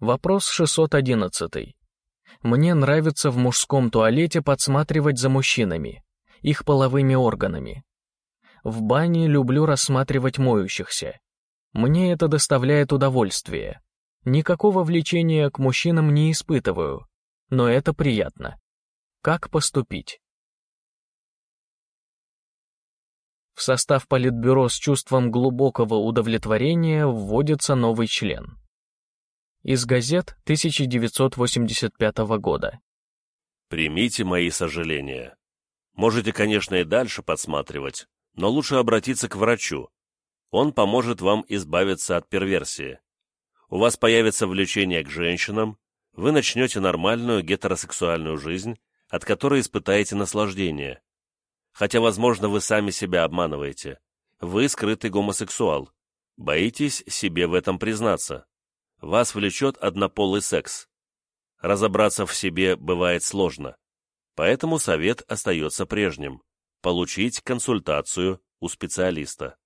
Вопрос 611. Мне нравится в мужском туалете подсматривать за мужчинами, их половыми органами. В бане люблю рассматривать моющихся. Мне это доставляет удовольствие. Никакого влечения к мужчинам не испытываю, но это приятно. Как поступить? В состав Политбюро с чувством глубокого удовлетворения вводится новый член. Из газет 1985 года. Примите мои сожаления. Можете, конечно, и дальше подсматривать, но лучше обратиться к врачу. Он поможет вам избавиться от перверсии. У вас появится влечение к женщинам, вы начнете нормальную гетеросексуальную жизнь, от которой испытаете наслаждение. Хотя, возможно, вы сами себя обманываете. Вы скрытый гомосексуал. Боитесь себе в этом признаться вас влечет однополый секс. Разобраться в себе бывает сложно, поэтому совет остается прежним – получить консультацию у специалиста.